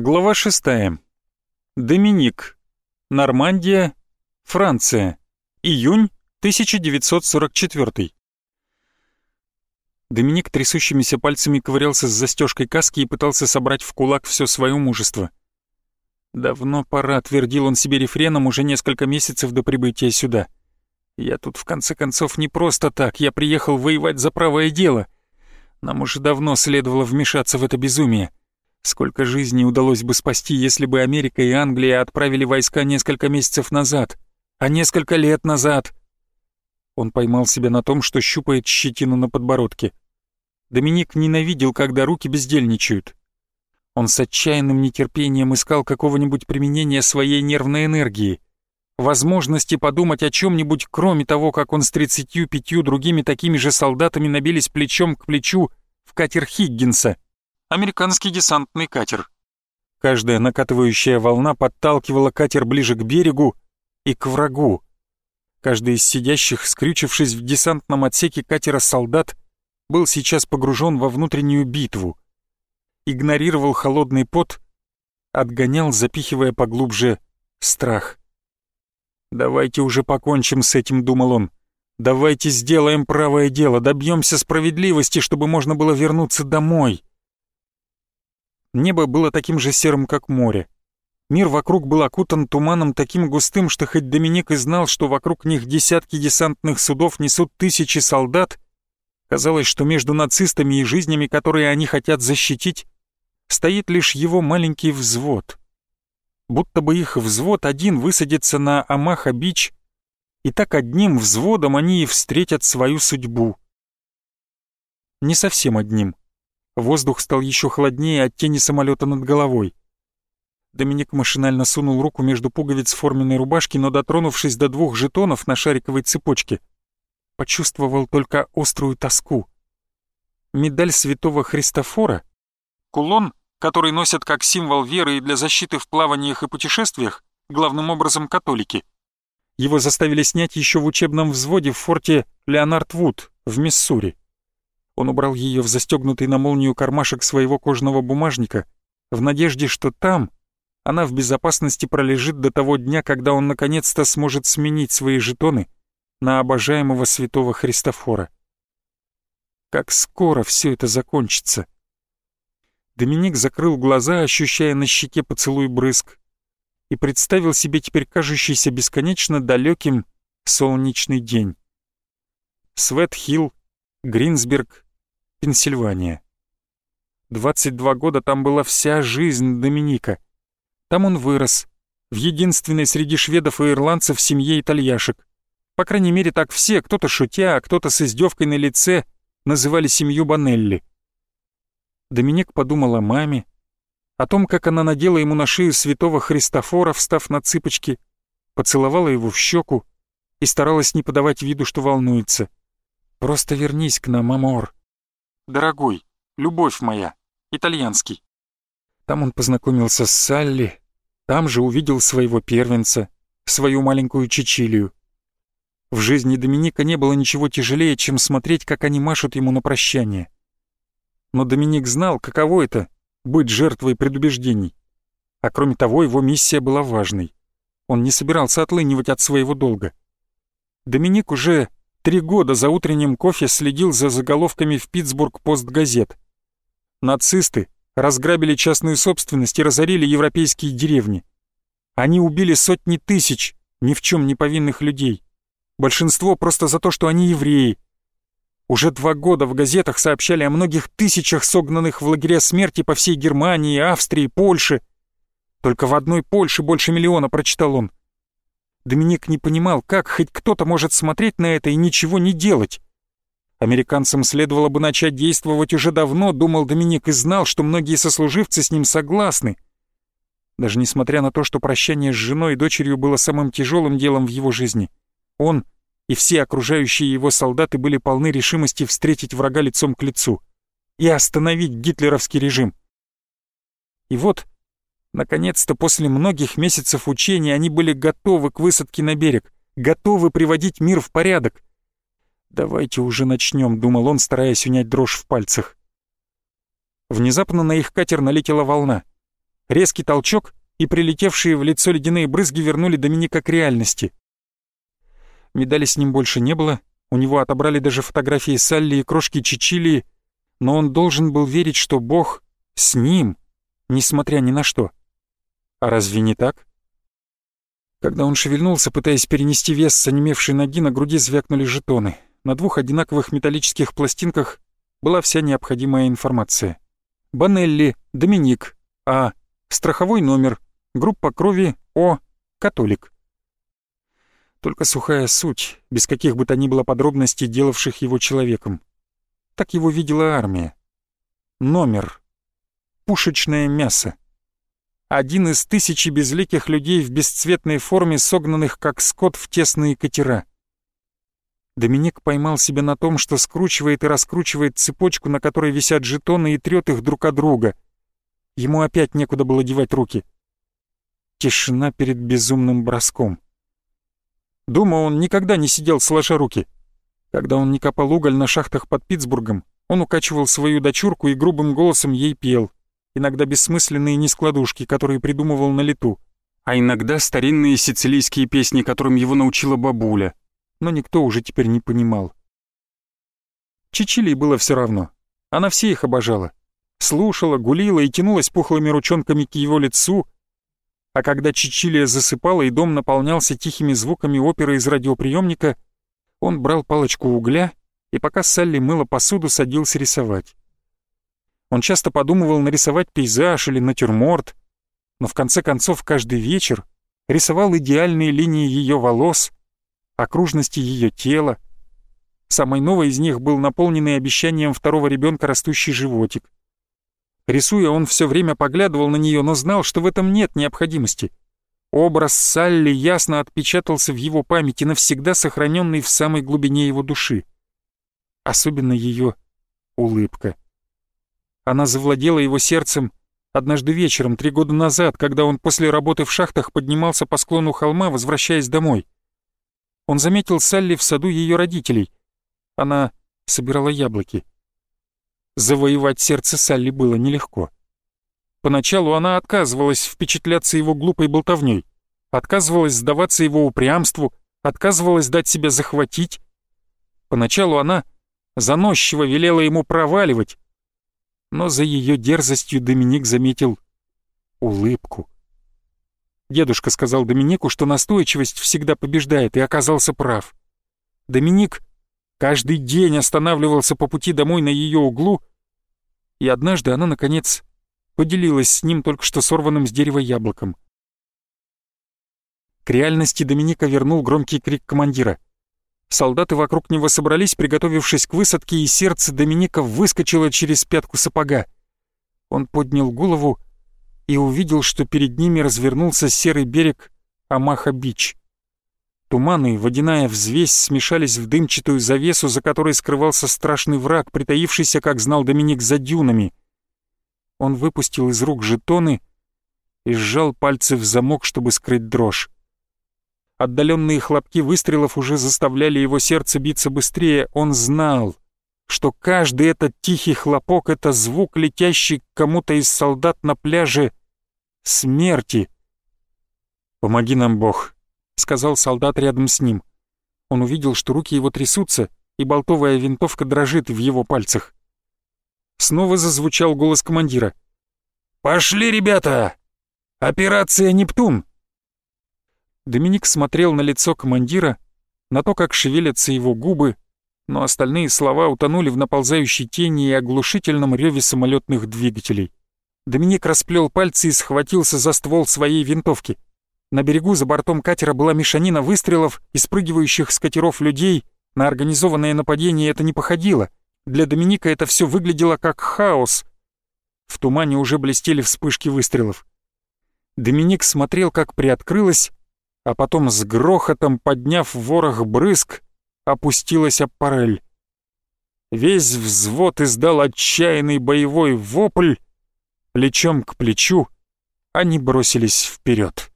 Глава 6. Доминик. Нормандия. Франция. Июнь 1944. Доминик трясущимися пальцами ковырялся с застежкой каски и пытался собрать в кулак все свое мужество. Давно пора, твердил он себе рефреном уже несколько месяцев до прибытия сюда. Я тут в конце концов не просто так, я приехал воевать за правое дело. Нам уже давно следовало вмешаться в это безумие. Сколько жизней удалось бы спасти, если бы Америка и Англия отправили войска несколько месяцев назад, а несколько лет назад. Он поймал себя на том, что щупает щетину на подбородке. Доминик ненавидел, когда руки бездельничают. Он с отчаянным нетерпением искал какого-нибудь применения своей нервной энергии, возможности подумать о чем-нибудь, кроме того, как он с тридцатью пятью другими такими же солдатами набились плечом к плечу в катер Хиггинса, американский десантный катер. Каждая накатывающая волна подталкивала катер ближе к берегу и к врагу. Каждый из сидящих, скрючившись в десантном отсеке катера солдат, был сейчас погружен во внутреннюю битву — игнорировал холодный пот, отгонял, запихивая поглубже страх. «Давайте уже покончим с этим», — думал он. «Давайте сделаем правое дело, добьемся справедливости, чтобы можно было вернуться домой». Небо было таким же серым, как море. Мир вокруг был окутан туманом таким густым, что хоть Доминик и знал, что вокруг них десятки десантных судов несут тысячи солдат, казалось, что между нацистами и жизнями, которые они хотят защитить, стоит лишь его маленький взвод. Будто бы их взвод один высадится на Амаха-Бич, и так одним взводом они и встретят свою судьбу. Не совсем одним. Воздух стал еще холоднее от тени самолета над головой. Доминик машинально сунул руку между пуговиц форменной рубашки, но дотронувшись до двух жетонов на шариковой цепочке, почувствовал только острую тоску. Медаль святого Христофора, кулон, который носят как символ веры и для защиты в плаваниях и путешествиях, главным образом католики. Его заставили снять еще в учебном взводе в форте Леонард Вуд в Миссури. Он убрал ее в застегнутый на молнию кармашек своего кожаного бумажника в надежде, что там она в безопасности пролежит до того дня, когда он наконец-то сможет сменить свои жетоны на обожаемого святого Христофора. Как скоро все это закончится — Доминик закрыл глаза, ощущая на щеке поцелуй брызг, и представил себе теперь кажущийся бесконечно далеким солнечный день. Свет-Хилл, Гринсберг, Пенсильвания. 22 года там была вся жизнь Доминика. Там он вырос, в единственной среди шведов и ирландцев семье итальяшек. По крайней мере, так все, кто-то шутя, а кто-то с издевкой на лице, называли семью Банелли. Доминик подумал о маме, о том, как она надела ему на шею святого Христофора, встав на цыпочки, поцеловала его в щеку и старалась не подавать виду, что волнуется. «Просто вернись к нам, Амор». «Дорогой, любовь моя, итальянский». Там он познакомился с Салли, там же увидел своего первенца, свою маленькую Чичилию. В жизни Доминика не было ничего тяжелее, чем смотреть, как они машут ему на прощание но Доминик знал, каково это — быть жертвой предубеждений. А кроме того, его миссия была важной. Он не собирался отлынивать от своего долга. Доминик уже три года за утренним кофе следил за заголовками в Питтсбург пост-газет. Нацисты разграбили частную собственность и разорили европейские деревни. Они убили сотни тысяч ни в чем не повинных людей. Большинство просто за то, что они евреи, уже два года в газетах сообщали о многих тысячах согнанных в лагеря смерти по всей Германии, Австрии, Польше. Только в одной Польше больше миллиона прочитал он. Доминик не понимал, как хоть кто-то может смотреть на это и ничего не делать. Американцам следовало бы начать действовать уже давно, думал Доминик и знал, что многие сослуживцы с ним согласны. Даже несмотря на то, что прощание с женой и дочерью было самым тяжелым делом в его жизни, он — и все окружающие его солдаты были полны решимости встретить врага лицом к лицу и остановить гитлеровский режим. И вот, наконец-то, после многих месяцев учения они были готовы к высадке на берег, готовы приводить мир в порядок. «Давайте уже начнем», — думал он, стараясь унять дрожь в пальцах. Внезапно на их катер налетела волна. Резкий толчок, и прилетевшие в лицо ледяные брызги вернули Доминика к реальности. Медали с ним больше не было, у него отобрали даже фотографии Салли и крошки Чичилии, но он должен был верить, что Бог с ним, несмотря ни на что. А разве не так? Когда он шевельнулся, пытаясь перенести вес с онемевшей ноги, на груди звякнули жетоны. На двух одинаковых металлических пластинках была вся необходимая информация. Банелли, Доминик, А, страховой номер, группа крови О, католик. Только сухая суть, без каких бы то ни было подробностей, делавших его человеком. Так его видела армия. Номер. Пушечное мясо. Один из тысячи безликих людей в бесцветной форме, согнанных как скот в тесные катера. Доминик поймал себя на том, что скручивает и раскручивает цепочку, на которой висят жетоны, и трет их друг от друга. Ему опять некуда было девать руки. Тишина перед безумным броском. Дома он никогда не сидел сложа руки — когда он не копал уголь на шахтах под Питтсбургом, он укачивал свою дочурку и грубым голосом ей пел, иногда бессмысленные нескладушки, которые придумывал на лету, а иногда старинные сицилийские песни, которым его научила бабуля, но никто уже теперь не понимал. Чичилии было все равно. Она все их обожала. Слушала, гулила и тянулась пухлыми ручонками к его лицу, а когда Чичилия засыпала и дом наполнялся тихими звуками оперы из радиоприемника — он брал палочку угля и пока Салли мыла посуду, садился рисовать. Он часто подумывал нарисовать пейзаж или натюрморт, но в конце концов каждый вечер рисовал идеальные линии ее волос, окружности ее тела. Самой новой из них был наполненный обещанием второго ребенка растущий животик. Рисуя, он все время поглядывал на нее, но знал, что в этом нет необходимости — Образ Салли ясно отпечатался в его памяти, навсегда сохраненный в самой глубине его души. Особенно ее улыбка. Она завладела его сердцем однажды вечером, три года назад, когда он после работы в шахтах поднимался по склону холма, возвращаясь домой. Он заметил Салли в саду ее родителей. Она собирала яблоки. Завоевать сердце Салли было нелегко. Поначалу она отказывалась впечатляться его глупой болтовней, отказывалась сдаваться его упрямству, отказывалась дать себя захватить. Поначалу она заносчиво велела ему проваливать, но за ее дерзостью Доминик заметил улыбку. Дедушка сказал Доминику, что настойчивость всегда побеждает, и оказался прав. Доминик каждый день останавливался по пути домой на ее углу, и однажды она, наконец, поделилась с ним только что сорванным с дерева яблоком. К реальности Доминика вернул громкий крик командира. Солдаты вокруг него собрались, приготовившись к высадке, и сердце Доминика выскочило через пятку сапога. Он поднял голову и увидел, что перед ними развернулся серый берег Амаха-Бич. Туманы и водяная взвесь смешались в дымчатую завесу, за которой скрывался страшный враг, притаившийся, как знал Доминик, за дюнами — он выпустил из рук жетоны и сжал пальцы в замок, чтобы скрыть дрожь. Отдаленные хлопки выстрелов уже заставляли его сердце биться быстрее. Он знал, что каждый этот тихий хлопок — это звук, летящий к кому-то из солдат на пляже смерти. «Помоги нам, Бог», — сказал солдат рядом с ним. Он увидел, что руки его трясутся, и болтовая винтовка дрожит в его пальцах. Снова зазвучал голос командира. «Пошли, ребята! Операция «Нептун»!» Доминик смотрел на лицо командира, на то, как шевелятся его губы, но остальные слова утонули в наползающей тени и оглушительном реве самолетных двигателей. Доминик расплел пальцы и схватился за ствол своей винтовки. На берегу за бортом катера была мешанина выстрелов и спрыгивающих с катеров людей. На организованное нападение это не походило. Для Доминика это все выглядело как хаос. В тумане уже блестели вспышки выстрелов. Доминик смотрел, как приоткрылась, а потом с грохотом, подняв ворох брызг, опустилась аппарель. Весь взвод издал отчаянный боевой вопль, плечом к плечу они бросились вперед.